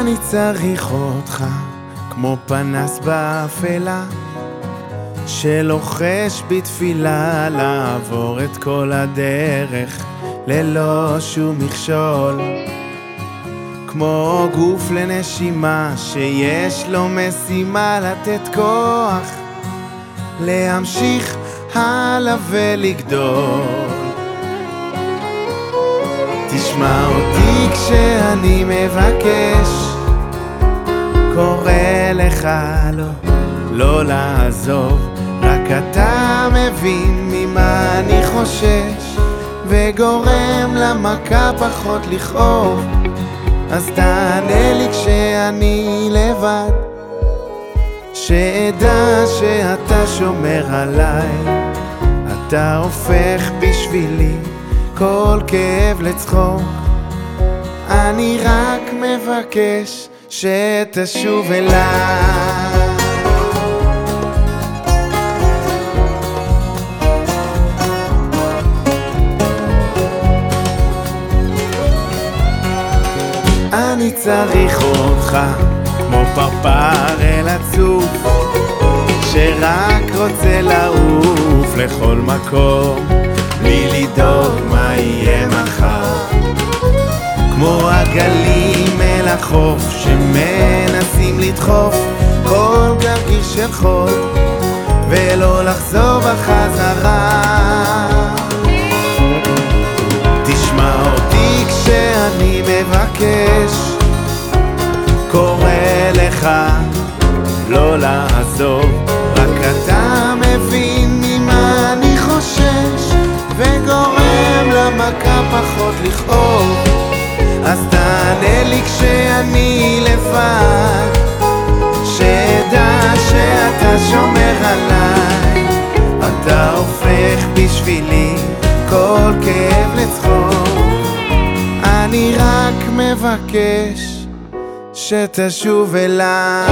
אני צריך אותך כמו פנס באפלה שלוחש בתפילה לעבור את כל הדרך ללא שום מכשול. כמו גוף לנשימה שיש לו משימה לתת כוח להמשיך הלאה ולגדול. תשמע אותי כשאני מבקש קורא לך לא, לא לעזוב. רק אתה מבין ממה אני חושש וגורם למכה פחות לכאוב. אז תענה לי כשאני לבד שאדע שאתה שומר עליי. אתה הופך בשבילי כל כאב לצחוק. אני רק מבקש שתשוב אליי. אני צריך אותך כמו פרפר אל הצוף שרק רוצה לעוף לכל מקום בלי לדאוג מה יהיה מחר. כמו הגלים אל החוף שמנסים לדחוף כל גרגיר של חול ולא לחזור בחזרה. תשמע אותי כשאני מבקש קורא לך לא לעזוב. רק אתה מבין ממה אני חושש וגורם למכה פחות לכאוב בשבילי כל כאב לצחוק. אני רק מבקש שתשוב אליי